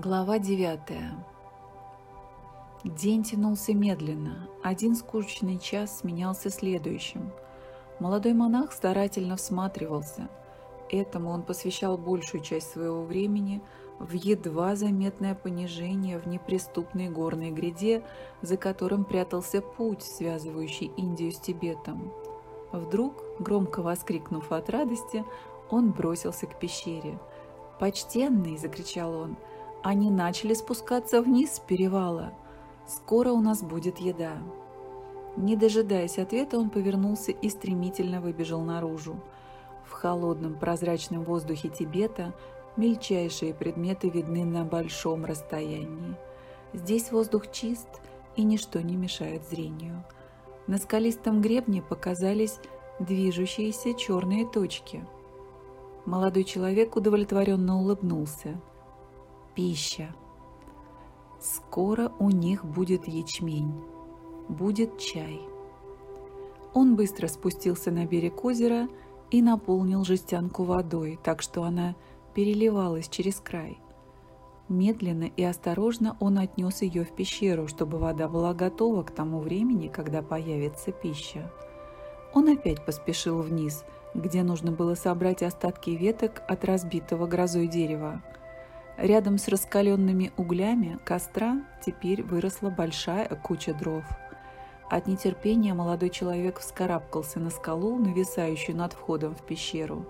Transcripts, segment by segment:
Глава 9 День тянулся медленно. Один скучный час сменялся следующим. Молодой монах старательно всматривался. Этому он посвящал большую часть своего времени в едва заметное понижение в неприступной горной гряде, за которым прятался путь, связывающий Индию с Тибетом. Вдруг, громко воскликнув от радости, он бросился к пещере. «Почтенный!» – закричал он – они начали спускаться вниз с перевала. Скоро у нас будет еда. Не дожидаясь ответа, он повернулся и стремительно выбежал наружу. В холодном прозрачном воздухе Тибета мельчайшие предметы видны на большом расстоянии. Здесь воздух чист, и ничто не мешает зрению. На скалистом гребне показались движущиеся черные точки. Молодой человек удовлетворенно улыбнулся – пища. Скоро у них будет ячмень, будет чай. Он быстро спустился на берег озера и наполнил жестянку водой, так что она переливалась через край. Медленно и осторожно он отнес ее в пещеру, чтобы вода была готова к тому времени, когда появится пища. Он опять поспешил вниз, где нужно было собрать остатки веток от разбитого грозой дерева – Рядом с раскаленными углями костра теперь выросла большая куча дров. От нетерпения молодой человек вскарабкался на скалу, нависающую над входом в пещеру.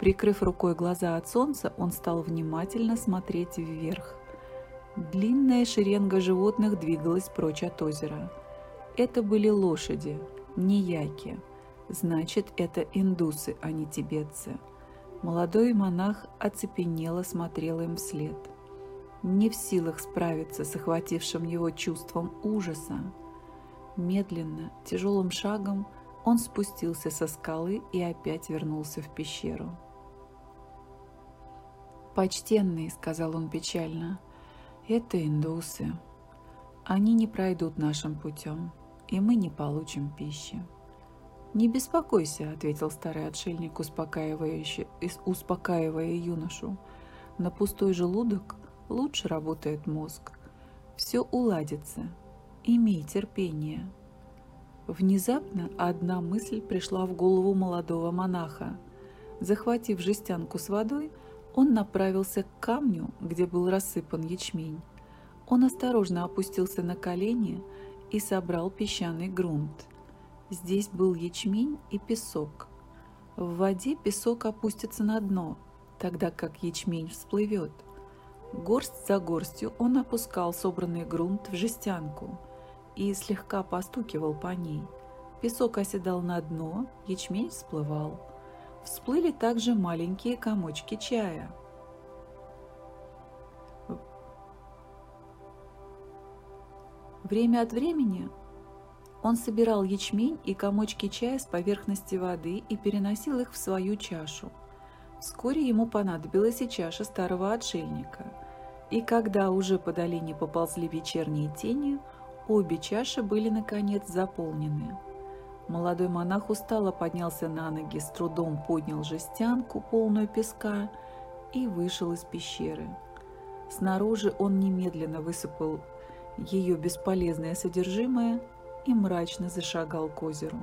Прикрыв рукой глаза от солнца, он стал внимательно смотреть вверх. Длинная шеренга животных двигалась прочь от озера. Это были лошади, не яки. Значит, это индусы, а не тибетцы. Молодой монах оцепенело смотрел им вслед. Не в силах справиться с охватившим его чувством ужаса. Медленно, тяжелым шагом он спустился со скалы и опять вернулся в пещеру. «Почтенный», — сказал он печально, — «это индусы. Они не пройдут нашим путем, и мы не получим пищи». «Не беспокойся», — ответил старый отшельник, успокаивающе, успокаивая юношу. «На пустой желудок лучше работает мозг. Все уладится. Имей терпение». Внезапно одна мысль пришла в голову молодого монаха. Захватив жестянку с водой, он направился к камню, где был рассыпан ячмень. Он осторожно опустился на колени и собрал песчаный грунт. Здесь был ячмень и песок. В воде песок опустится на дно, тогда как ячмень всплывет. Горсть за горстью он опускал собранный грунт в жестянку и слегка постукивал по ней. Песок оседал на дно, ячмень всплывал. Всплыли также маленькие комочки чая. Время от времени он собирал ячмень и комочки чая с поверхности воды и переносил их в свою чашу. Вскоре ему понадобилась и чаша старого отшельника. И когда уже по долине поползли вечерние тени, обе чаши были, наконец, заполнены. Молодой монах устало поднялся на ноги, с трудом поднял жестянку, полную песка, и вышел из пещеры. Снаружи он немедленно высыпал ее бесполезное содержимое и мрачно зашагал к озеру.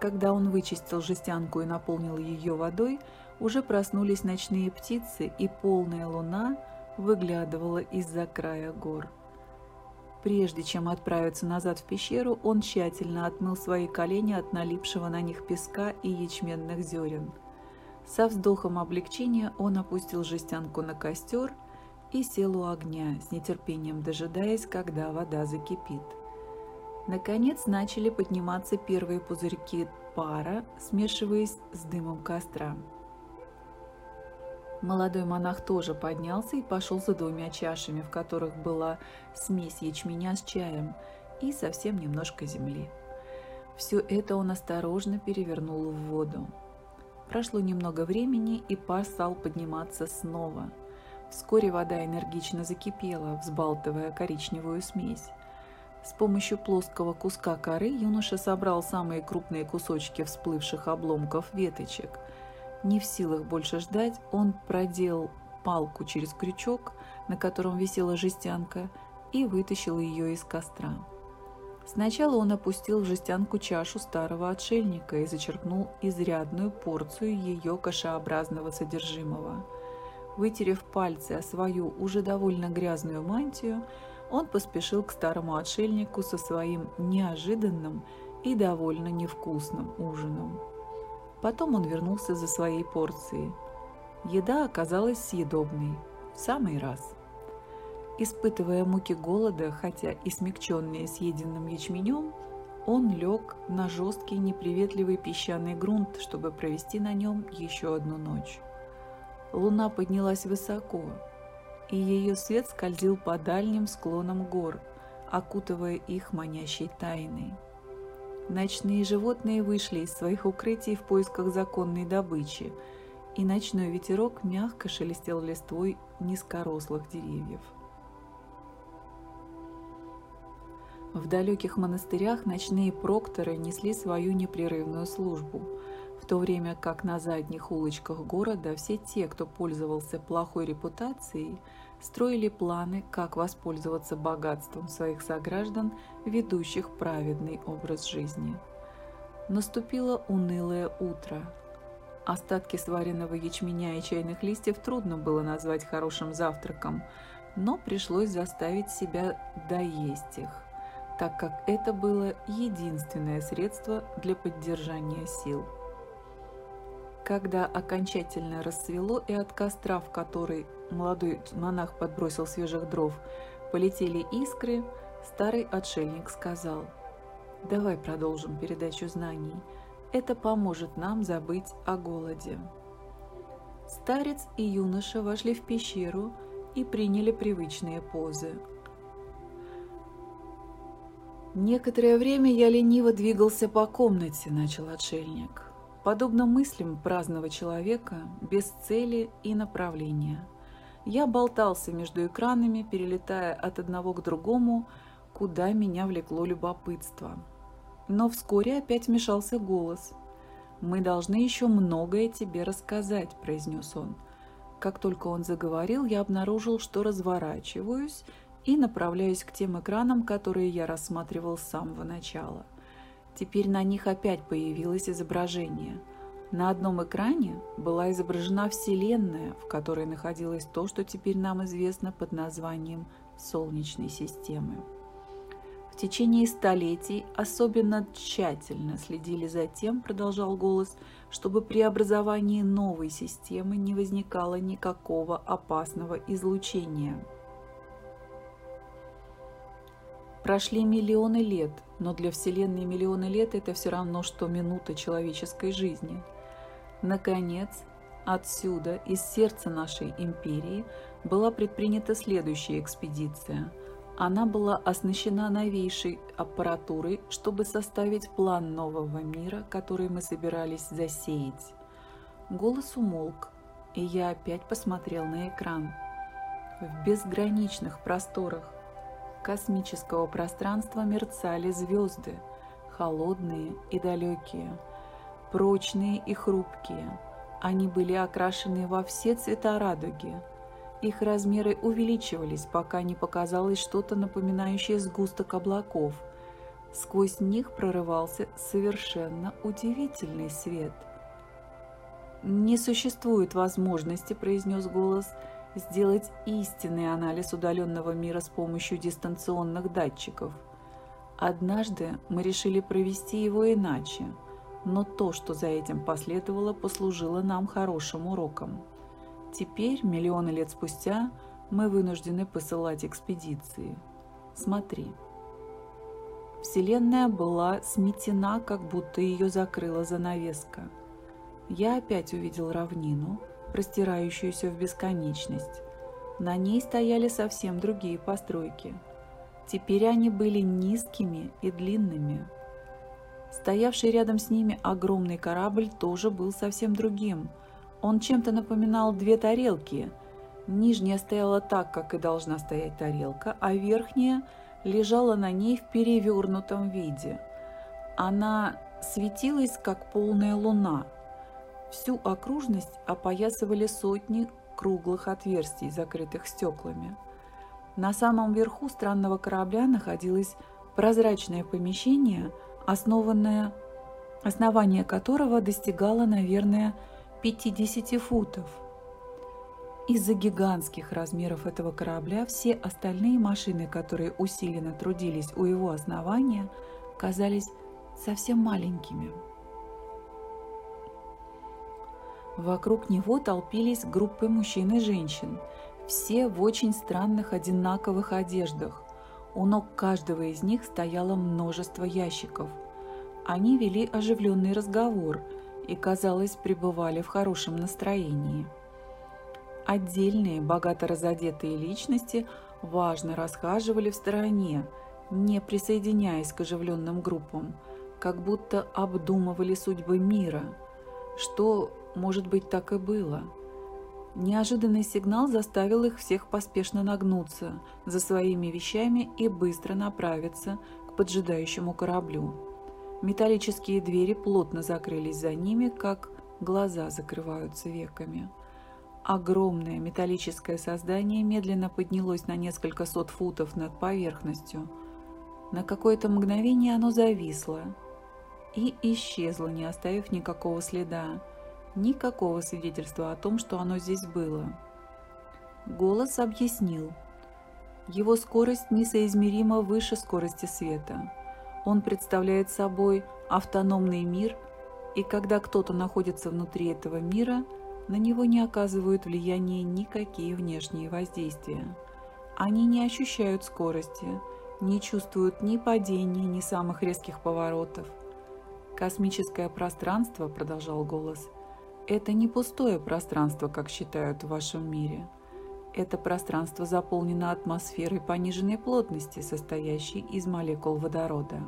Когда он вычистил жестянку и наполнил ее водой, уже проснулись ночные птицы, и полная луна выглядывала из-за края гор. Прежде чем отправиться назад в пещеру, он тщательно отмыл свои колени от налипшего на них песка и ячменных зерен. Со вздохом облегчения он опустил жестянку на костер и сел у огня, с нетерпением дожидаясь, когда вода закипит. Наконец начали подниматься первые пузырьки пара, смешиваясь с дымом костра. Молодой монах тоже поднялся и пошел за двумя чашами, в которых была смесь ячменя с чаем и совсем немножко земли. Все это он осторожно перевернул в воду. Прошло немного времени, и пар стал подниматься снова. Вскоре вода энергично закипела, взбалтывая коричневую смесь. С помощью плоского куска коры юноша собрал самые крупные кусочки всплывших обломков веточек. Не в силах больше ждать, он продел палку через крючок, на котором висела жестянка, и вытащил ее из костра. Сначала он опустил в жестянку чашу старого отшельника и зачерпнул изрядную порцию ее кашеобразного содержимого. Вытерев пальцы о свою уже довольно грязную мантию, он поспешил к старому отшельнику со своим неожиданным и довольно невкусным ужином. Потом он вернулся за своей порцией. Еда оказалась съедобной, в самый раз. Испытывая муки голода, хотя и смягченные съеденным ячменем, он лег на жесткий неприветливый песчаный грунт, чтобы провести на нем еще одну ночь. Луна поднялась высоко, и ее свет скользил по дальним склонам гор, окутывая их манящей тайной. Ночные животные вышли из своих укрытий в поисках законной добычи, и ночной ветерок мягко шелестел листвой низкорослых деревьев. В далеких монастырях ночные прокторы несли свою непрерывную службу, в то время как на задних улочках города все те, кто пользовался плохой репутацией, строили планы, как воспользоваться богатством своих сограждан, ведущих праведный образ жизни. Наступило унылое утро. Остатки сваренного ячменя и чайных листьев трудно было назвать хорошим завтраком, но пришлось заставить себя доесть их так как это было единственное средство для поддержания сил. Когда окончательно рассвело и от костра, в который молодой монах подбросил свежих дров, полетели искры, старый отшельник сказал, «Давай продолжим передачу знаний. Это поможет нам забыть о голоде». Старец и юноша вошли в пещеру и приняли привычные позы – «Некоторое время я лениво двигался по комнате», – начал отшельник. Подобно мыслям праздного человека, без цели и направления. Я болтался между экранами, перелетая от одного к другому, куда меня влекло любопытство. Но вскоре опять вмешался голос. «Мы должны еще многое тебе рассказать», – произнес он. Как только он заговорил, я обнаружил, что разворачиваюсь – и направляюсь к тем экранам, которые я рассматривал с самого начала. Теперь на них опять появилось изображение. На одном экране была изображена Вселенная, в которой находилось то, что теперь нам известно под названием Солнечной системы. В течение столетий особенно тщательно следили за тем, продолжал голос, чтобы при образовании новой системы не возникало никакого опасного излучения – Прошли миллионы лет, но для Вселенной миллионы лет – это все равно, что минута человеческой жизни. Наконец, отсюда, из сердца нашей империи, была предпринята следующая экспедиция. Она была оснащена новейшей аппаратурой, чтобы составить план нового мира, который мы собирались засеять. Голос умолк, и я опять посмотрел на экран. В безграничных просторах космического пространства мерцали звезды, холодные и далекие, прочные и хрупкие. Они были окрашены во все цвета радуги. Их размеры увеличивались, пока не показалось что-то напоминающее сгусток облаков. Сквозь них прорывался совершенно удивительный свет. «Не существует возможности», – произнес голос, – сделать истинный анализ удаленного мира с помощью дистанционных датчиков. Однажды мы решили провести его иначе, но то, что за этим последовало, послужило нам хорошим уроком. Теперь, миллионы лет спустя, мы вынуждены посылать экспедиции. Смотри. Вселенная была сметена, как будто ее закрыла занавеска. Я опять увидел равнину – простирающуюся в бесконечность. На ней стояли совсем другие постройки. Теперь они были низкими и длинными. Стоявший рядом с ними огромный корабль тоже был совсем другим. Он чем-то напоминал две тарелки. Нижняя стояла так, как и должна стоять тарелка, а верхняя лежала на ней в перевернутом виде. Она светилась, как полная луна – Всю окружность опоясывали сотни круглых отверстий, закрытых стеклами. На самом верху странного корабля находилось прозрачное помещение, основанное, основание которого достигало, наверное, 50 футов. Из-за гигантских размеров этого корабля все остальные машины, которые усиленно трудились у его основания, казались совсем маленькими. Вокруг него толпились группы мужчин и женщин, все в очень странных одинаковых одеждах. У ног каждого из них стояло множество ящиков. Они вели оживленный разговор и, казалось, пребывали в хорошем настроении. Отдельные, богато разодетые личности важно расхаживали в стороне, не присоединяясь к оживленным группам, как будто обдумывали судьбы мира, что может быть, так и было. Неожиданный сигнал заставил их всех поспешно нагнуться за своими вещами и быстро направиться к поджидающему кораблю. Металлические двери плотно закрылись за ними, как глаза закрываются веками. Огромное металлическое создание медленно поднялось на несколько сот футов над поверхностью. На какое-то мгновение оно зависло и исчезло, не оставив никакого следа никакого свидетельства о том, что оно здесь было. Голос объяснил. Его скорость несоизмеримо выше скорости света. Он представляет собой автономный мир, и когда кто-то находится внутри этого мира, на него не оказывают влияния никакие внешние воздействия. Они не ощущают скорости, не чувствуют ни падений, ни самых резких поворотов. «Космическое пространство», — продолжал голос, — это не пустое пространство, как считают в вашем мире. Это пространство заполнено атмосферой пониженной плотности, состоящей из молекул водорода.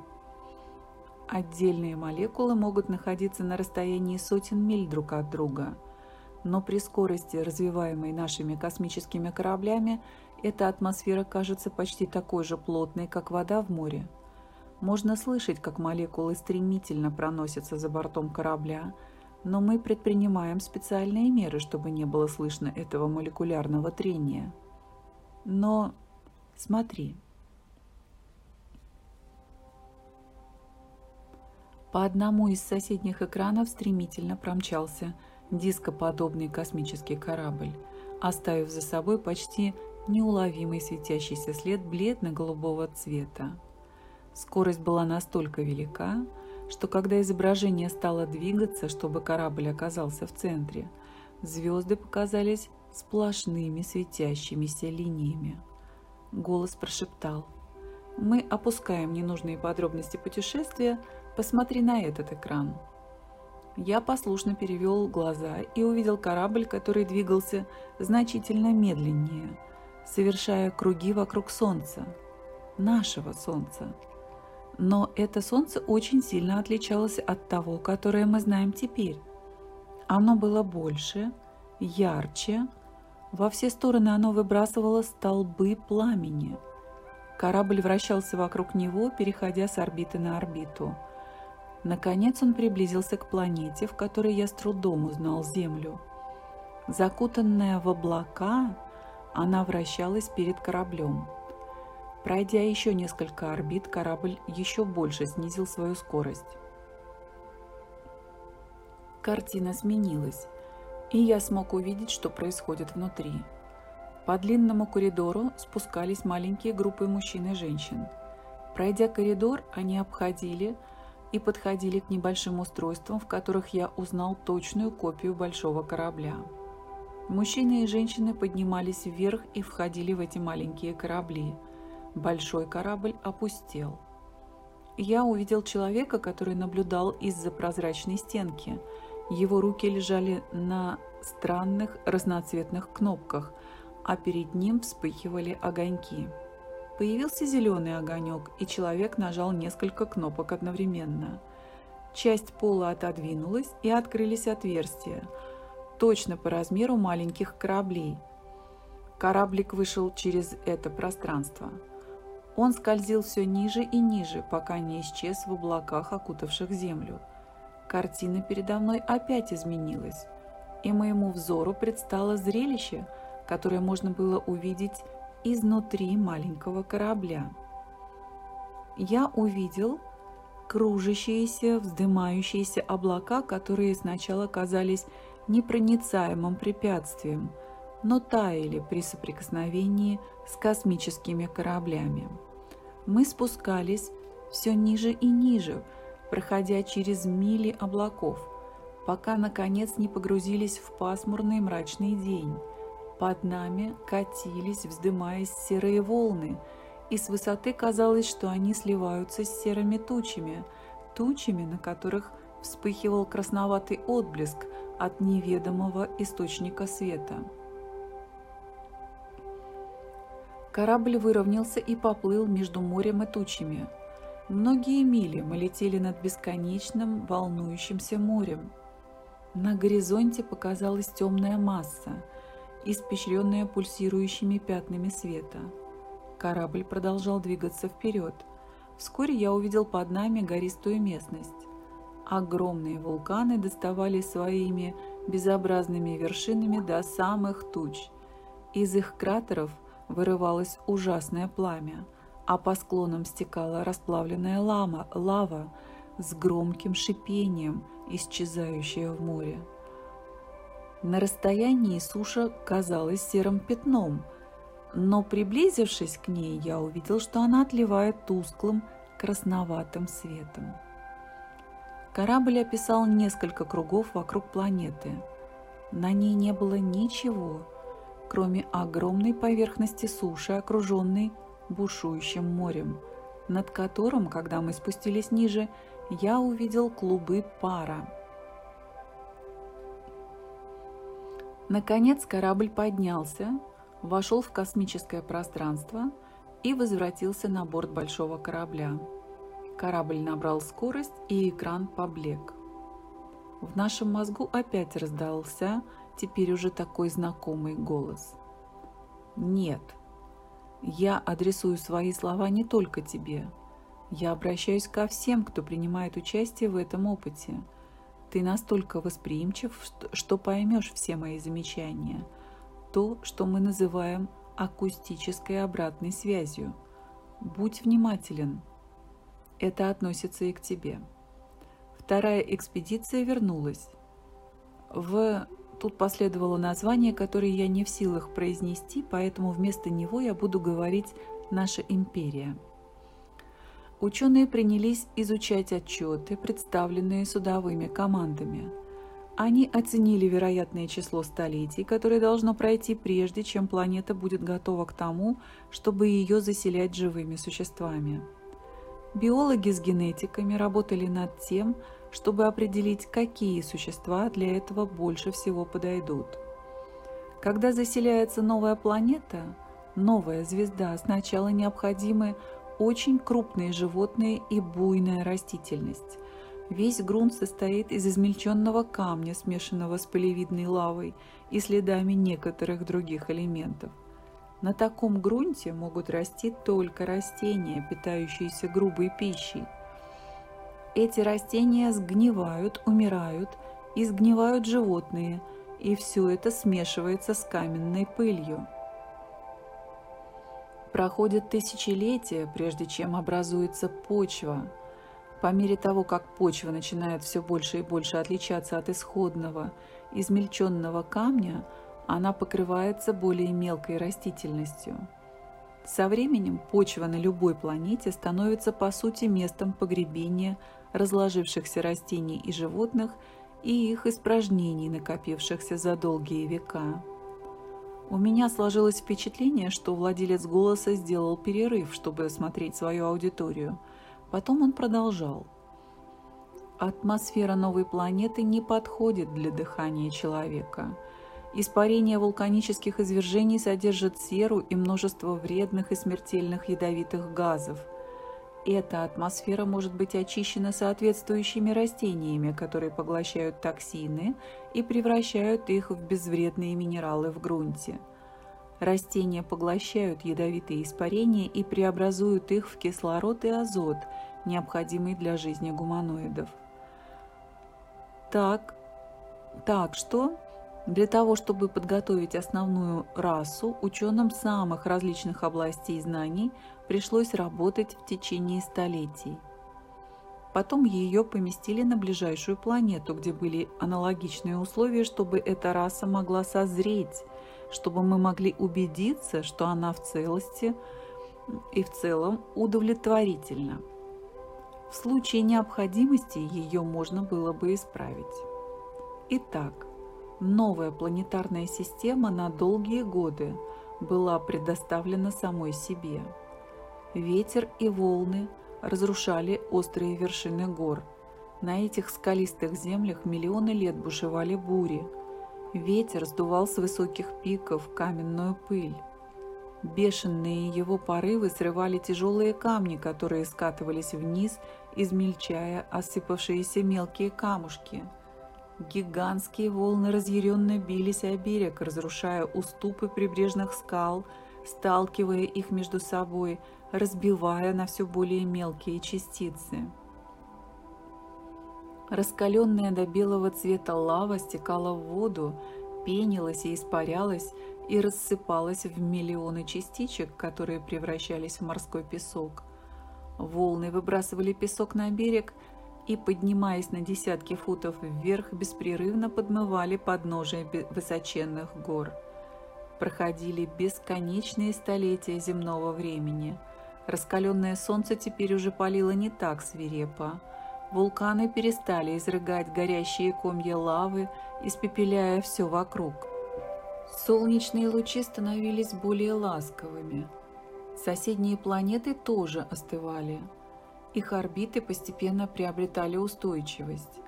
Отдельные молекулы могут находиться на расстоянии сотен миль друг от друга, но при скорости, развиваемой нашими космическими кораблями, эта атмосфера кажется почти такой же плотной, как вода в море. Можно слышать, как молекулы стремительно проносятся за бортом корабля, но мы предпринимаем специальные меры, чтобы не было слышно этого молекулярного трения. Но смотри. По одному из соседних экранов стремительно промчался дископодобный космический корабль, оставив за собой почти неуловимый светящийся след бледно-голубого цвета. Скорость была настолько велика, что когда изображение стало двигаться, чтобы корабль оказался в центре, звезды показались сплошными светящимися линиями. Голос прошептал. «Мы опускаем ненужные подробности путешествия, посмотри на этот экран». Я послушно перевел глаза и увидел корабль, который двигался значительно медленнее, совершая круги вокруг Солнца, нашего Солнца. Но это солнце очень сильно отличалось от того, которое мы знаем теперь. Оно было больше, ярче, во все стороны оно выбрасывало столбы пламени. Корабль вращался вокруг него, переходя с орбиты на орбиту. Наконец он приблизился к планете, в которой я с трудом узнал Землю. Закутанная в облака, она вращалась перед кораблем. Пройдя еще несколько орбит, корабль еще больше снизил свою скорость. Картина сменилась, и я смог увидеть, что происходит внутри. По длинному коридору спускались маленькие группы мужчин и женщин. Пройдя коридор, они обходили и подходили к небольшим устройствам, в которых я узнал точную копию большого корабля. Мужчины и женщины поднимались вверх и входили в эти маленькие корабли – Большой корабль опустел. Я увидел человека, который наблюдал из-за прозрачной стенки. Его руки лежали на странных разноцветных кнопках, а перед ним вспыхивали огоньки. Появился зеленый огонек, и человек нажал несколько кнопок одновременно. Часть пола отодвинулась, и открылись отверстия, точно по размеру маленьких кораблей. Кораблик вышел через это пространство. Он скользил все ниже и ниже, пока не исчез в облаках, окутавших землю. Картина передо мной опять изменилась, и моему взору предстало зрелище, которое можно было увидеть изнутри маленького корабля. Я увидел кружащиеся, вздымающиеся облака, которые сначала казались непроницаемым препятствием, но таяли при соприкосновении с космическими кораблями. Мы спускались все ниже и ниже, проходя через мили облаков, пока наконец не погрузились в пасмурный мрачный день. Под нами катились, вздымаясь серые волны, и с высоты казалось, что они сливаются с серыми тучами, тучами, на которых вспыхивал красноватый отблеск от неведомого источника света. Корабль выровнялся и поплыл между морем и тучами. Многие мили мы летели над бесконечным волнующимся морем. На горизонте показалась темная масса, испещренная пульсирующими пятнами света. Корабль продолжал двигаться вперед. Вскоре я увидел под нами гористую местность. Огромные вулканы доставали своими безобразными вершинами до самых туч. Из их кратеров – вырывалось ужасное пламя, а по склонам стекала расплавленная лама, лава с громким шипением, исчезающая в море. На расстоянии суша казалась серым пятном, но приблизившись к ней, я увидел, что она отливает тусклым красноватым светом. Корабль описал несколько кругов вокруг планеты. На ней не было ничего, кроме огромной поверхности суши, окруженной бушующим морем, над которым, когда мы спустились ниже, я увидел клубы пара. Наконец корабль поднялся, вошел в космическое пространство и возвратился на борт большого корабля. Корабль набрал скорость, и экран поблек. В нашем мозгу опять раздался теперь уже такой знакомый голос. Нет, я адресую свои слова не только тебе. Я обращаюсь ко всем, кто принимает участие в этом опыте. Ты настолько восприимчив, что поймешь все мои замечания. То, что мы называем акустической обратной связью. Будь внимателен. Это относится и к тебе. Вторая экспедиция вернулась. В Тут последовало название, которое я не в силах произнести, поэтому вместо него я буду говорить «Наша империя». Ученые принялись изучать отчеты, представленные судовыми командами. Они оценили вероятное число столетий, которое должно пройти прежде, чем планета будет готова к тому, чтобы ее заселять живыми существами. Биологи с генетиками работали над тем, чтобы определить, какие существа для этого больше всего подойдут. Когда заселяется новая планета, новая звезда, сначала необходимы очень крупные животные и буйная растительность. Весь грунт состоит из измельченного камня, смешанного с полевидной лавой и следами некоторых других элементов. На таком грунте могут расти только растения, питающиеся грубой пищей, эти растения сгнивают, умирают, и сгнивают животные, и все это смешивается с каменной пылью. Проходят тысячелетия, прежде чем образуется почва. По мере того, как почва начинает все больше и больше отличаться от исходного, измельченного камня, она покрывается более мелкой растительностью. Со временем почва на любой планете становится по сути местом погребения разложившихся растений и животных и их испражнений, накопившихся за долгие века. У меня сложилось впечатление, что владелец голоса сделал перерыв, чтобы осмотреть свою аудиторию. Потом он продолжал. Атмосфера новой планеты не подходит для дыхания человека. Испарение вулканических извержений содержит серу и множество вредных и смертельных ядовитых газов – эта атмосфера может быть очищена соответствующими растениями, которые поглощают токсины и превращают их в безвредные минералы в грунте. Растения поглощают ядовитые испарения и преобразуют их в кислород и азот, необходимый для жизни гуманоидов. Так, так что Для того, чтобы подготовить основную расу, ученым самых различных областей знаний пришлось работать в течение столетий. Потом ее поместили на ближайшую планету, где были аналогичные условия, чтобы эта раса могла созреть, чтобы мы могли убедиться, что она в целости и в целом удовлетворительна. В случае необходимости ее можно было бы исправить. Итак, Новая планетарная система на долгие годы была предоставлена самой себе. Ветер и волны разрушали острые вершины гор. На этих скалистых землях миллионы лет бушевали бури. Ветер сдувал с высоких пиков каменную пыль. Бешеные его порывы срывали тяжелые камни, которые скатывались вниз, измельчая осыпавшиеся мелкие камушки – Гигантские волны разъяренно бились о берег, разрушая уступы прибрежных скал, сталкивая их между собой, разбивая на все более мелкие частицы. Раскаленная до белого цвета лава стекала в воду, пенилась и испарялась, и рассыпалась в миллионы частичек, которые превращались в морской песок. Волны выбрасывали песок на берег, и, поднимаясь на десятки футов вверх, беспрерывно подмывали подножие высоченных гор. Проходили бесконечные столетия земного времени. Раскаленное солнце теперь уже палило не так свирепо. Вулканы перестали изрыгать горящие комья лавы, испепеляя все вокруг. Солнечные лучи становились более ласковыми. Соседние планеты тоже остывали – их орбиты постепенно приобретали устойчивость.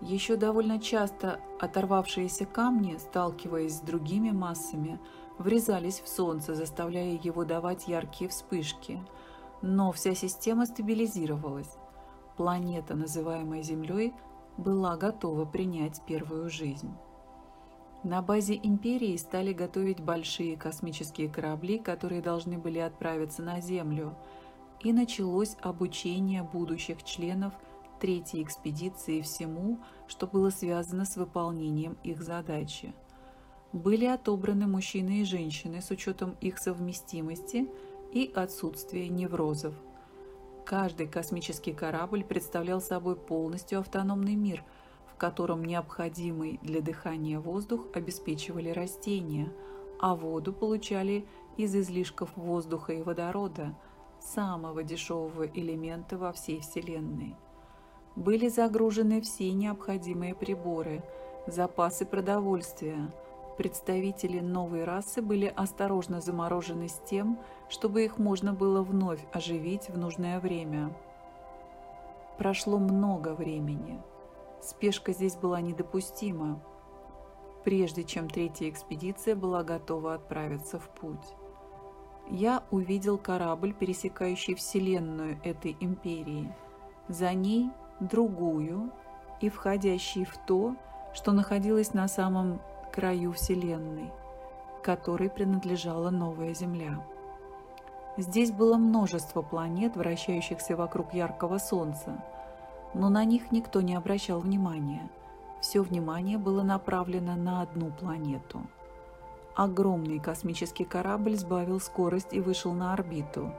Еще довольно часто оторвавшиеся камни, сталкиваясь с другими массами, врезались в Солнце, заставляя его давать яркие вспышки. Но вся система стабилизировалась. Планета, называемая Землей, была готова принять первую жизнь. На базе Империи стали готовить большие космические корабли, которые должны были отправиться на Землю – и началось обучение будущих членов третьей экспедиции всему, что было связано с выполнением их задачи. Были отобраны мужчины и женщины с учетом их совместимости и отсутствия неврозов. Каждый космический корабль представлял собой полностью автономный мир, в котором необходимый для дыхания воздух обеспечивали растения, а воду получали из излишков воздуха и водорода – самого дешевого элемента во всей Вселенной. Были загружены все необходимые приборы, запасы продовольствия. Представители новой расы были осторожно заморожены с тем, чтобы их можно было вновь оживить в нужное время. Прошло много времени. Спешка здесь была недопустима, прежде чем третья экспедиция была готова отправиться в путь я увидел корабль, пересекающий Вселенную этой империи, за ней другую и входящий в то, что находилось на самом краю Вселенной, которой принадлежала новая Земля. Здесь было множество планет, вращающихся вокруг яркого Солнца, но на них никто не обращал внимания. Все внимание было направлено на одну планету – огромный космический корабль сбавил скорость и вышел на орбиту,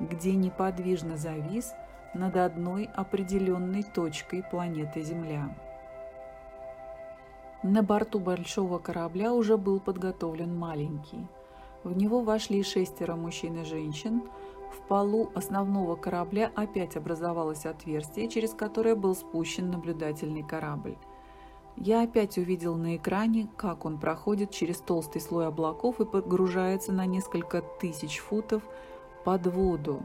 где неподвижно завис над одной определенной точкой планеты Земля. На борту большого корабля уже был подготовлен маленький. В него вошли шестеро мужчин и женщин. В полу основного корабля опять образовалось отверстие, через которое был спущен наблюдательный корабль. Я опять увидел на экране, как он проходит через толстый слой облаков и погружается на несколько тысяч футов под воду.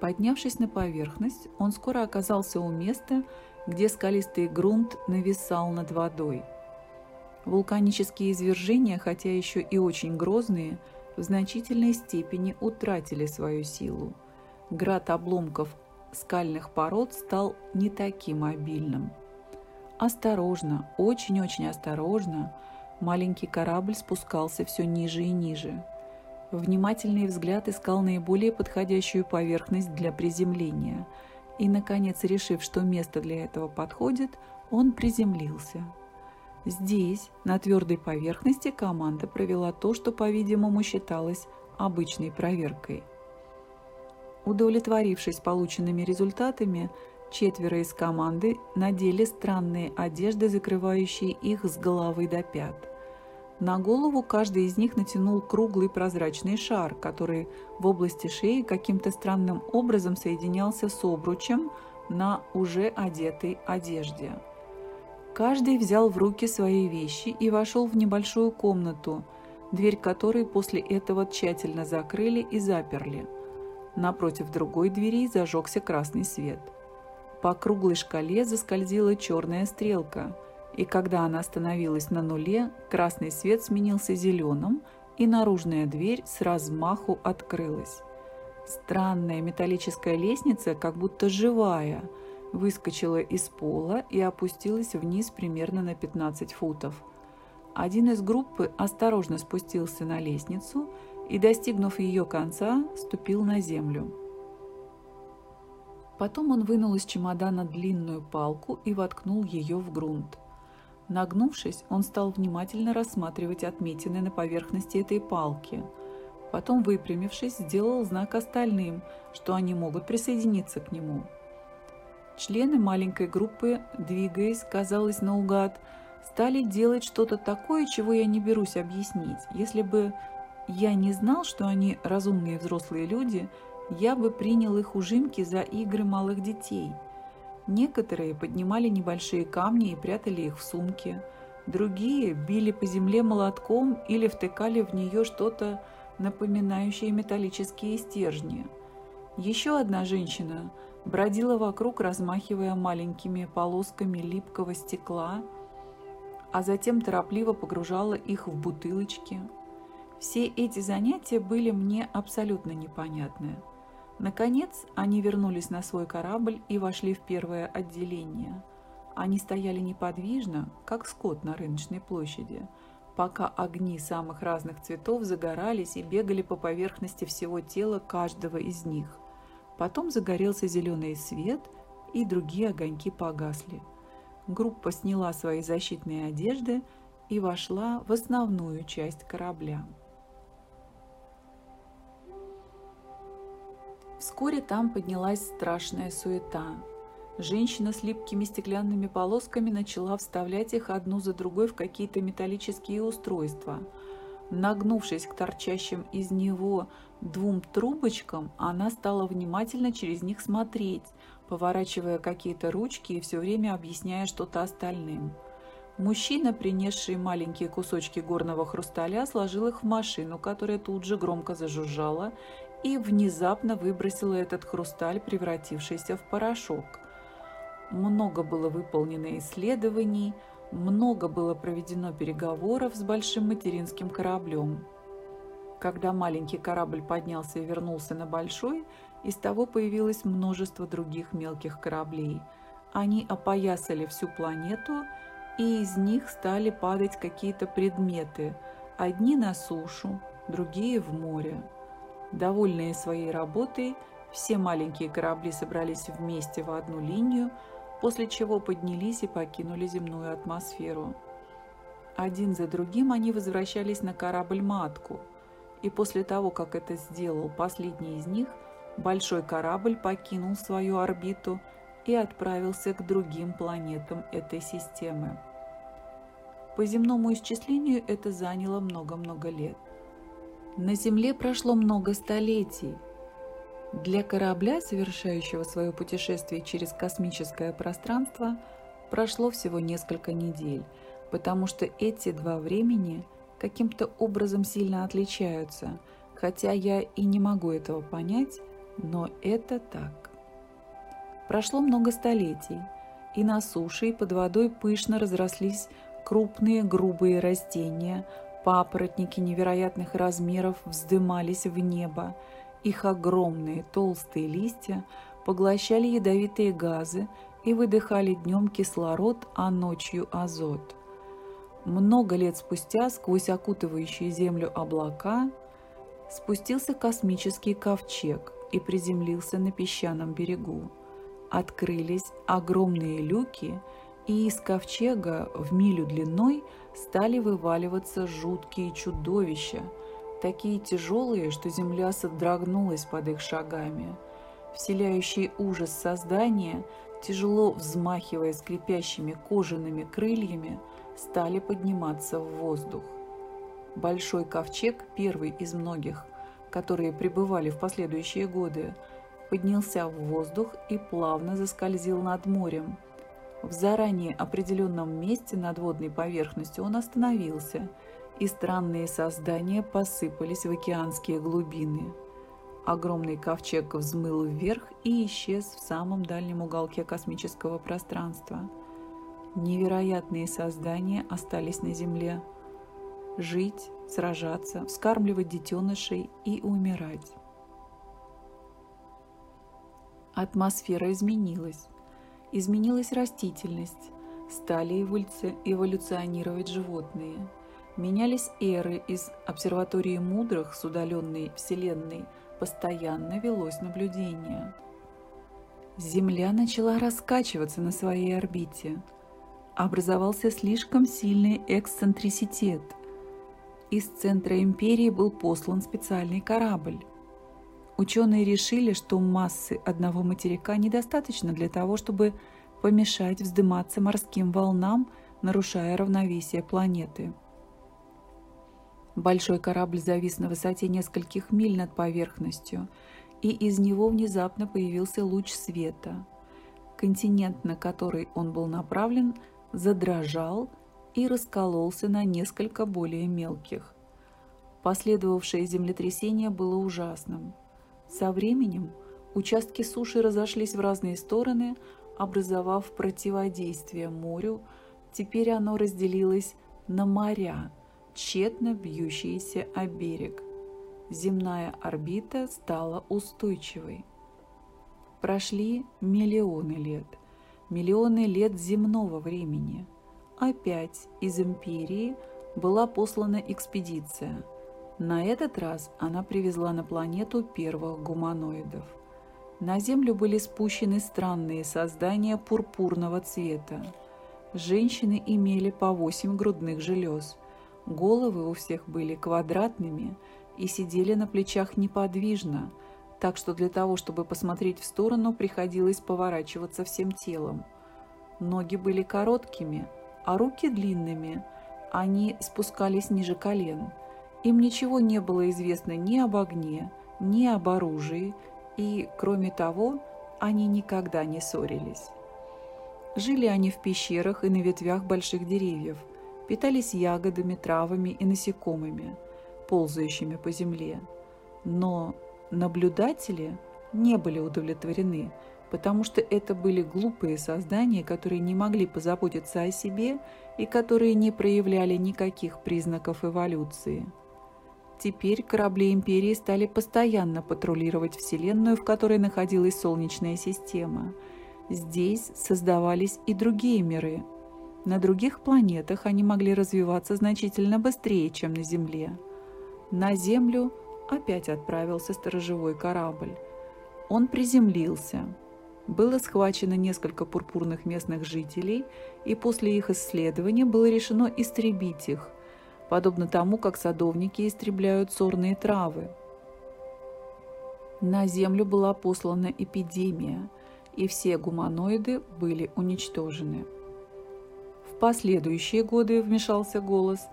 Поднявшись на поверхность, он скоро оказался у места, где скалистый грунт нависал над водой. Вулканические извержения, хотя еще и очень грозные, в значительной степени утратили свою силу. Град обломков скальных пород стал не таким обильным – Осторожно, очень-очень осторожно, маленький корабль спускался все ниже и ниже. Внимательный взгляд искал наиболее подходящую поверхность для приземления. И, наконец, решив, что место для этого подходит, он приземлился. Здесь, на твердой поверхности, команда провела то, что, по-видимому, считалось обычной проверкой. Удовлетворившись полученными результатами, четверо из команды надели странные одежды, закрывающие их с головы до пят. На голову каждый из них натянул круглый прозрачный шар, который в области шеи каким-то странным образом соединялся с обручем на уже одетой одежде. Каждый взял в руки свои вещи и вошел в небольшую комнату, дверь которой после этого тщательно закрыли и заперли. Напротив другой двери зажегся красный свет. По круглой шкале заскользила черная стрелка, и когда она остановилась на нуле, красный свет сменился зеленым, и наружная дверь с размаху открылась. Странная металлическая лестница, как будто живая – выскочила из пола и опустилась вниз примерно на 15 футов. Один из группы осторожно спустился на лестницу и, достигнув ее конца, ступил на землю. Потом он вынул из чемодана длинную палку и воткнул ее в грунт. Нагнувшись, он стал внимательно рассматривать отметины на поверхности этой палки. Потом, выпрямившись, сделал знак остальным, что они могут присоединиться к нему – Члены маленькой группы, двигаясь, казалось, наугад, стали делать что-то такое, чего я не берусь объяснить. Если бы я не знал, что они разумные взрослые люди, я бы принял их ужимки за игры малых детей. Некоторые поднимали небольшие камни и прятали их в сумки. Другие били по земле молотком или втыкали в нее что-то, напоминающее металлические стержни. Еще одна женщина – бродила вокруг, размахивая маленькими полосками липкого стекла, а затем торопливо погружала их в бутылочки. Все эти занятия были мне абсолютно непонятны. Наконец, они вернулись на свой корабль и вошли в первое отделение. Они стояли неподвижно, как скот на рыночной площади, пока огни самых разных цветов загорались и бегали по поверхности всего тела каждого из них. Потом загорелся зеленый свет, и другие огоньки погасли. Группа сняла свои защитные одежды и вошла в основную часть корабля. Вскоре там поднялась страшная суета. Женщина с липкими стеклянными полосками начала вставлять их одну за другой в какие-то металлические устройства – Нагнувшись к торчащим из него двум трубочкам, она стала внимательно через них смотреть, поворачивая какие-то ручки и все время объясняя что-то остальным. Мужчина, принесший маленькие кусочки горного хрусталя, сложил их в машину, которая тут же громко зажужжала и внезапно выбросила этот хрусталь, превратившийся в порошок. Много было выполнено исследований – много было проведено переговоров с большим материнским кораблем. Когда маленький корабль поднялся и вернулся на большой, из того появилось множество других мелких кораблей. Они опоясали всю планету, и из них стали падать какие-то предметы, одни на сушу, другие в море. Довольные своей работой, все маленькие корабли собрались вместе в одну линию, после чего поднялись и покинули земную атмосферу. Один за другим они возвращались на корабль-матку, и после того, как это сделал последний из них, большой корабль покинул свою орбиту и отправился к другим планетам этой системы. По земному исчислению это заняло много-много лет. На Земле прошло много столетий – для корабля, совершающего свое путешествие через космическое пространство, прошло всего несколько недель, потому что эти два времени каким-то образом сильно отличаются, хотя я и не могу этого понять, но это так. Прошло много столетий, и на суше и под водой пышно разрослись крупные грубые растения, папоротники невероятных размеров вздымались в небо, их огромные толстые листья поглощали ядовитые газы и выдыхали днем кислород, а ночью азот. Много лет спустя сквозь окутывающие Землю облака спустился космический ковчег и приземлился на песчаном берегу. Открылись огромные люки, и из ковчега в милю длиной стали вываливаться жуткие чудовища, такие тяжелые, что земля содрогнулась под их шагами. Вселяющие ужас создания, тяжело взмахивая скрипящими кожаными крыльями, стали подниматься в воздух. Большой ковчег, первый из многих, которые пребывали в последующие годы, поднялся в воздух и плавно заскользил над морем. В заранее определенном месте над водной поверхностью он остановился, и странные создания посыпались в океанские глубины. Огромный ковчег взмыл вверх и исчез в самом дальнем уголке космического пространства. Невероятные создания остались на Земле. Жить, сражаться, вскармливать детенышей и умирать. Атмосфера изменилась. Изменилась растительность. Стали эволюционировать животные. Менялись эры из обсерватории мудрых с удаленной Вселенной. Постоянно велось наблюдение. Земля начала раскачиваться на своей орбите. Образовался слишком сильный эксцентриситет. Из центра империи был послан специальный корабль Ученые решили, что массы одного материка недостаточно для того, чтобы помешать вздыматься морским волнам, нарушая равновесие планеты. Большой корабль завис на высоте нескольких миль над поверхностью, и из него внезапно появился луч света. Континент, на который он был направлен, задрожал и раскололся на несколько более мелких. Последовавшее землетрясение было ужасным – со временем участки суши разошлись в разные стороны, образовав противодействие морю. Теперь оно разделилось на моря, тщетно бьющиеся о берег. Земная орбита стала устойчивой. Прошли миллионы лет, миллионы лет земного времени. Опять из империи была послана экспедиция – на этот раз она привезла на планету первых гуманоидов. На Землю были спущены странные создания пурпурного цвета. Женщины имели по восемь грудных желез. Головы у всех были квадратными и сидели на плечах неподвижно, так что для того, чтобы посмотреть в сторону, приходилось поворачиваться всем телом. Ноги были короткими, а руки длинными. Они спускались ниже колен – им ничего не было известно ни об огне, ни об оружии, и, кроме того, они никогда не ссорились. Жили они в пещерах и на ветвях больших деревьев, питались ягодами, травами и насекомыми, ползающими по земле. Но наблюдатели не были удовлетворены, потому что это были глупые создания, которые не могли позаботиться о себе и которые не проявляли никаких признаков эволюции. Теперь корабли Империи стали постоянно патрулировать Вселенную, в которой находилась Солнечная система. Здесь создавались и другие миры. На других планетах они могли развиваться значительно быстрее, чем на Земле. На Землю опять отправился сторожевой корабль. Он приземлился. Было схвачено несколько пурпурных местных жителей, и после их исследования было решено истребить их – подобно тому, как садовники истребляют сорные травы. На Землю была послана эпидемия, и все гуманоиды были уничтожены. В последующие годы, вмешался голос,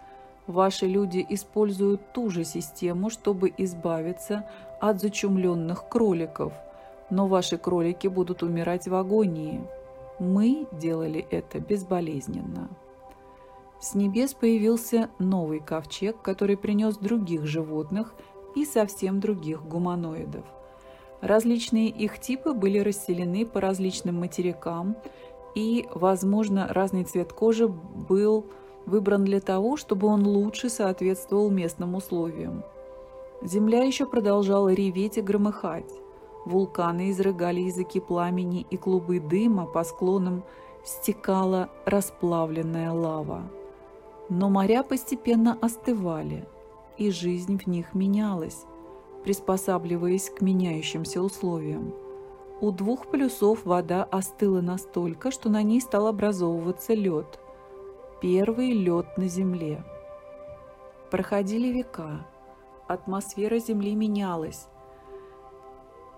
ваши люди используют ту же систему, чтобы избавиться от зачумленных кроликов, но ваши кролики будут умирать в агонии. Мы делали это безболезненно. С небес появился новый ковчег, который принес других животных и совсем других гуманоидов. Различные их типы были расселены по различным материкам, и, возможно, разный цвет кожи был выбран для того, чтобы он лучше соответствовал местным условиям. Земля еще продолжала реветь и громыхать. Вулканы изрыгали языки пламени, и клубы дыма по склонам стекала расплавленная лава. Но моря постепенно остывали, и жизнь в них менялась, приспосабливаясь к меняющимся условиям. У двух полюсов вода остыла настолько, что на ней стал образовываться лед. Первый лед на Земле. Проходили века. Атмосфера Земли менялась.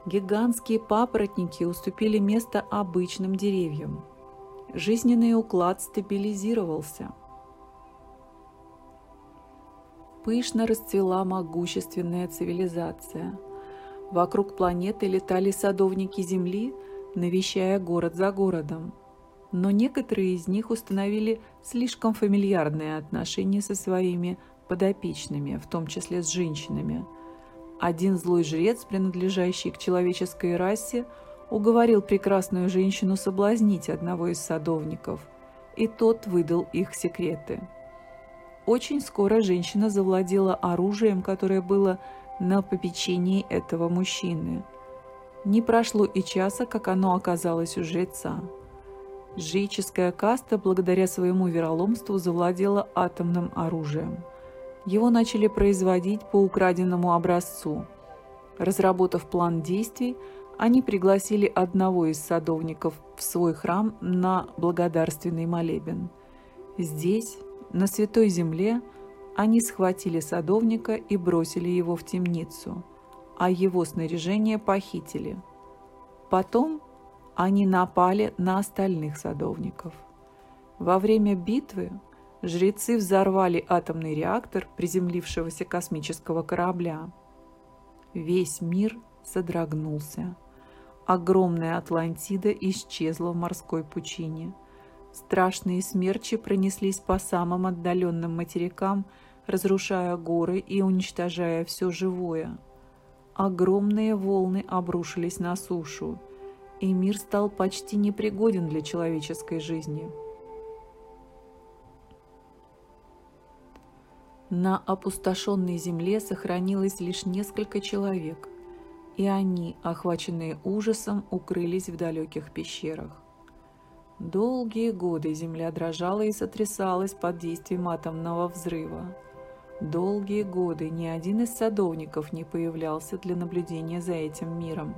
Гигантские папоротники уступили место обычным деревьям. Жизненный уклад стабилизировался. Пышно расцвела могущественная цивилизация – Вокруг планеты летали садовники Земли, навещая город за городом. Но некоторые из них установили слишком фамильярные отношения со своими подопечными, в том числе с женщинами. Один злой жрец, принадлежащий к человеческой расе, уговорил прекрасную женщину соблазнить одного из садовников, и тот выдал их секреты. Очень скоро женщина завладела оружием, которое было на попечении этого мужчины. Не прошло и часа, как оно оказалось у жреца. Жреческая каста, благодаря своему вероломству, завладела атомным оружием. Его начали производить по украденному образцу. Разработав план действий, они пригласили одного из садовников в свой храм на благодарственный молебен. Здесь, на Святой Земле, они схватили садовника и бросили его в темницу, а его снаряжение похитили. Потом они напали на остальных садовников. Во время битвы жрецы взорвали атомный реактор приземлившегося космического корабля. Весь мир содрогнулся. Огромная Атлантида исчезла в морской пучине. Страшные смерчи пронеслись по самым отдаленным материкам – разрушая горы и уничтожая все живое. Огромные волны обрушились на сушу, и мир стал почти непригоден для человеческой жизни. На опустошенной земле сохранилось лишь несколько человек, и они, охваченные ужасом, укрылись в далеких пещерах. Долгие годы земля дрожала и сотрясалась под действием атомного взрыва. Долгие годы ни один из садовников не появлялся для наблюдения за этим миром.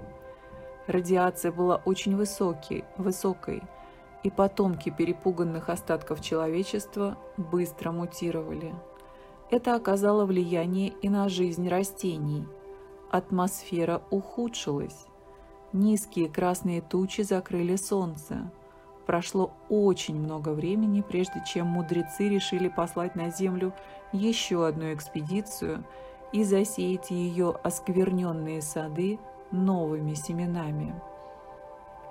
Радиация была очень высокой, высокой, и потомки перепуганных остатков человечества быстро мутировали. Это оказало влияние и на жизнь растений. Атмосфера ухудшилась. Низкие красные тучи закрыли солнце. Прошло очень много времени, прежде чем мудрецы решили послать на Землю еще одну экспедицию и засеять ее оскверненные сады новыми семенами.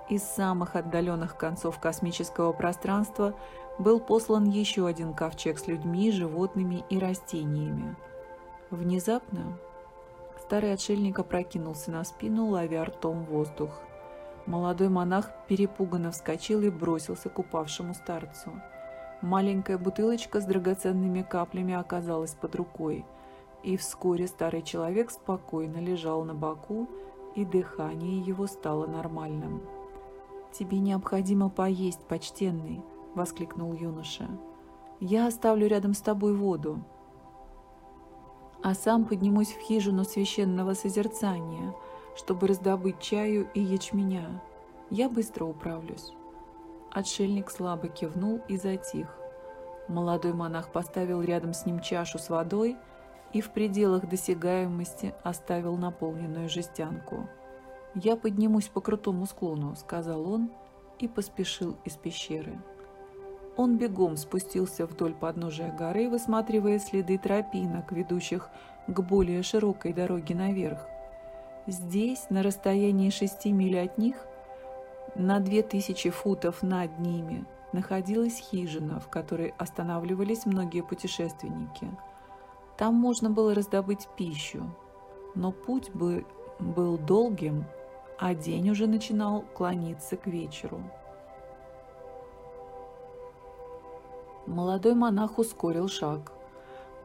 Из самых отдаленных концов космического пространства был послан еще один ковчег с людьми, животными и растениями. Внезапно старый отшельник опрокинулся на спину, ловя ртом воздух – Молодой монах перепуганно вскочил и бросился к упавшему старцу. Маленькая бутылочка с драгоценными каплями оказалась под рукой, и вскоре старый человек спокойно лежал на боку, и дыхание его стало нормальным. «Тебе необходимо поесть, почтенный!» — воскликнул юноша. «Я оставлю рядом с тобой воду, а сам поднимусь в хижину священного созерцания — чтобы раздобыть чаю и ячменя. Я быстро управлюсь». Отшельник слабо кивнул и затих. Молодой монах поставил рядом с ним чашу с водой и в пределах досягаемости оставил наполненную жестянку. «Я поднимусь по крутому склону», — сказал он и поспешил из пещеры. Он бегом спустился вдоль подножия горы, высматривая следы тропинок, ведущих к более широкой дороге наверх. Здесь, на расстоянии шести миль от них, на две тысячи футов над ними, находилась хижина, в которой останавливались многие путешественники. Там можно было раздобыть пищу, но путь бы был долгим, а день уже начинал клониться к вечеру. Молодой монах ускорил шаг –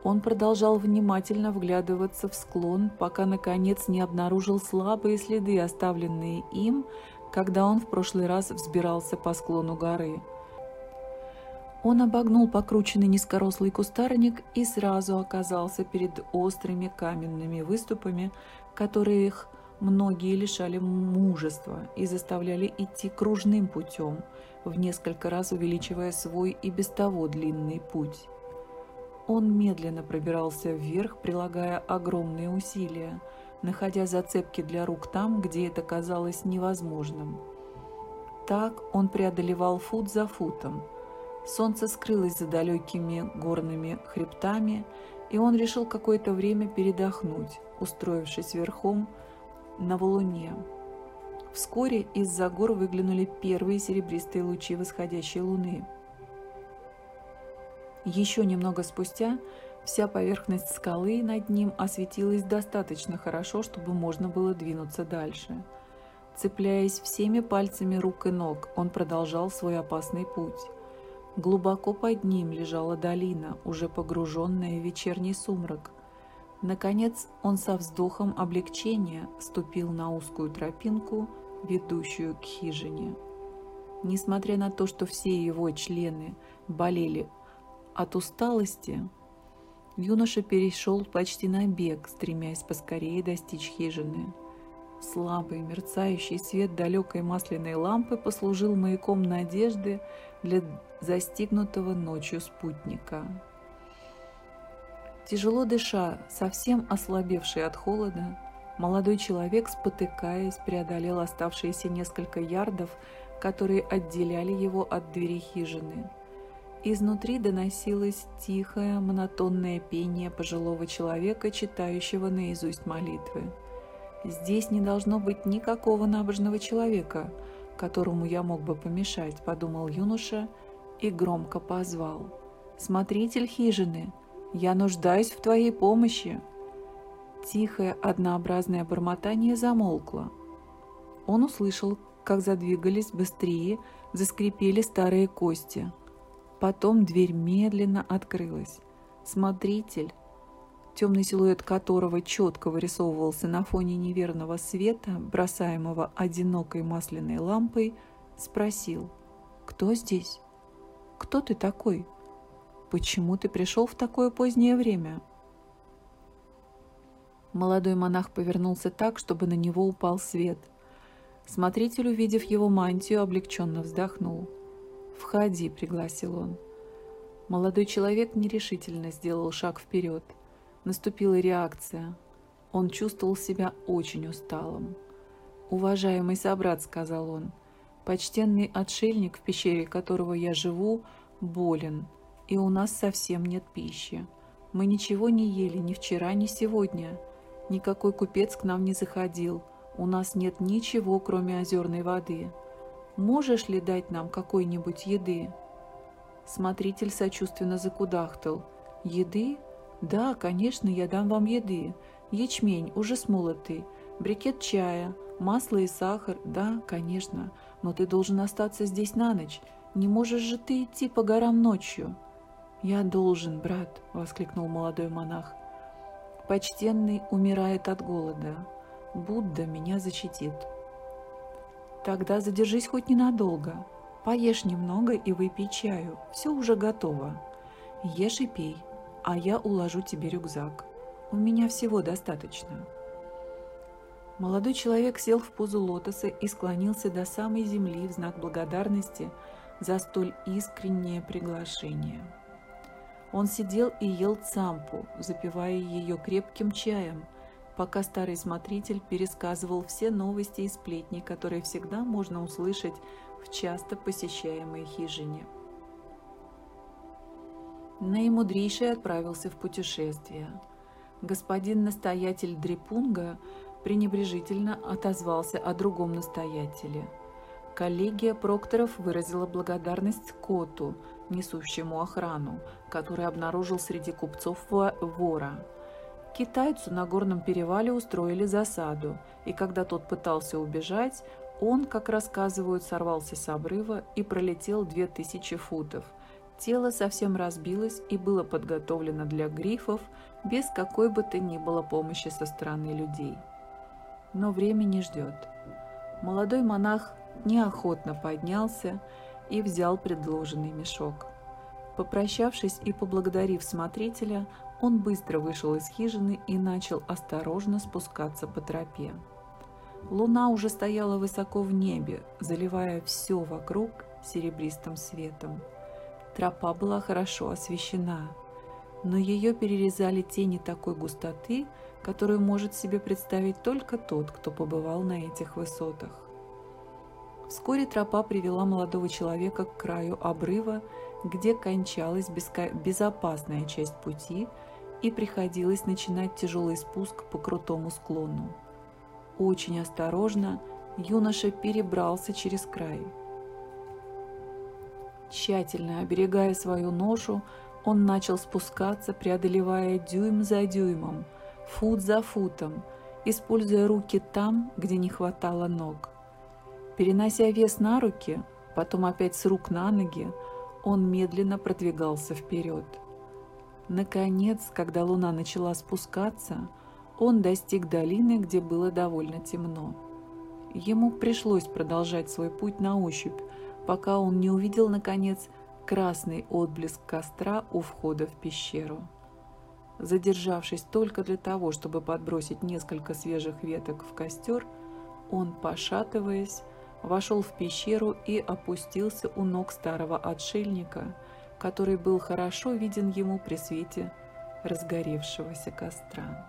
он продолжал внимательно вглядываться в склон, пока, наконец, не обнаружил слабые следы, оставленные им, когда он в прошлый раз взбирался по склону горы. Он обогнул покрученный низкорослый кустарник и сразу оказался перед острыми каменными выступами, которые их многие лишали мужества и заставляли идти кружным путем, в несколько раз увеличивая свой и без того длинный путь. Он медленно пробирался вверх, прилагая огромные усилия, находя зацепки для рук там, где это казалось невозможным. Так он преодолевал фут за футом. Солнце скрылось за далекими горными хребтами, и он решил какое-то время передохнуть, устроившись верхом на валуне. Вскоре из-за гор выглянули первые серебристые лучи восходящей луны. Еще немного спустя Вся поверхность скалы над ним осветилась достаточно хорошо, чтобы можно было двинуться дальше. Цепляясь всеми пальцами рук и ног, он продолжал свой опасный путь. Глубоко под ним лежала долина, уже погруженная в вечерний сумрак. Наконец он со вздохом облегчения ступил на узкую тропинку, ведущую к хижине. Несмотря на то, что все его члены болели от усталости, юноша перешел почти на бег, стремясь поскорее достичь хижины. Слабый мерцающий свет далекой масляной лампы послужил маяком надежды для застигнутого ночью спутника. Тяжело дыша, совсем ослабевший от холода, молодой человек, спотыкаясь, преодолел оставшиеся несколько ярдов, которые отделяли его от двери хижины. Изнутри доносилось тихое, монотонное пение пожилого человека, читающего наизусть молитвы. «Здесь не должно быть никакого набожного человека, которому я мог бы помешать», — подумал юноша и громко позвал. «Смотритель хижины, я нуждаюсь в твоей помощи!» Тихое, однообразное бормотание замолкло. Он услышал, как задвигались быстрее, заскрипели старые кости — Потом дверь медленно открылась. Смотритель, темный силуэт которого четко вырисовывался на фоне неверного света, бросаемого одинокой масляной лампой, спросил, «Кто здесь? Кто ты такой? Почему ты пришел в такое позднее время?» Молодой монах повернулся так, чтобы на него упал свет. Смотритель, увидев его мантию, облегченно вздохнул. «Входи», — пригласил он. Молодой человек нерешительно сделал шаг вперед. Наступила реакция. Он чувствовал себя очень усталым. «Уважаемый собрат», — сказал он, — «почтенный отшельник, в пещере которого я живу, болен, и у нас совсем нет пищи. Мы ничего не ели ни вчера, ни сегодня. Никакой купец к нам не заходил. У нас нет ничего, кроме озерной воды. Можешь ли дать нам какой-нибудь еды?» Смотритель сочувственно закудахтал. «Еды? Да, конечно, я дам вам еды. Ячмень, уже смолотый, брикет чая, масло и сахар. Да, конечно, но ты должен остаться здесь на ночь. Не можешь же ты идти по горам ночью». «Я должен, брат», — воскликнул молодой монах. «Почтенный умирает от голода. Будда меня защитит». Тогда задержись хоть ненадолго. Поешь немного и выпей чаю. Все уже готово. Ешь и пей, а я уложу тебе рюкзак. У меня всего достаточно. Молодой человек сел в позу лотоса и склонился до самой земли в знак благодарности за столь искреннее приглашение. Он сидел и ел цампу, запивая ее крепким чаем – пока старый смотритель пересказывал все новости и сплетни, которые всегда можно услышать в часто посещаемой хижине. Наимудрейший отправился в путешествие. Господин настоятель Дрипунга пренебрежительно отозвался о другом настоятеле. Коллегия прокторов выразила благодарность Коту, несущему охрану, который обнаружил среди купцов вора – Китайцу на горном перевале устроили засаду, и когда тот пытался убежать, он, как рассказывают, сорвался с обрыва и пролетел 2000 футов. Тело совсем разбилось и было подготовлено для грифов без какой бы то ни было помощи со стороны людей. Но время не ждет. Молодой монах неохотно поднялся и взял предложенный мешок. Попрощавшись и поблагодарив смотрителя, он быстро вышел из хижины и начал осторожно спускаться по тропе. Луна уже стояла высоко в небе, заливая все вокруг серебристым светом. Тропа была хорошо освещена, но ее перерезали тени такой густоты, которую может себе представить только тот, кто побывал на этих высотах. Вскоре тропа привела молодого человека к краю обрыва, где кончалась безопасная часть пути, и приходилось начинать тяжелый спуск по крутому склону. Очень осторожно юноша перебрался через край. Тщательно оберегая свою ношу, он начал спускаться, преодолевая дюйм за дюймом, фут за футом, используя руки там, где не хватало ног. Перенося вес на руки, потом опять с рук на ноги, он медленно продвигался вперед. Наконец, когда луна начала спускаться, он достиг долины, где было довольно темно. Ему пришлось продолжать свой путь на ощупь, пока он не увидел, наконец, красный отблеск костра у входа в пещеру. Задержавшись только для того, чтобы подбросить несколько свежих веток в костер, он, пошатываясь, вошел в пещеру и опустился у ног старого отшельника, который был хорошо виден ему при свете разгоревшегося костра.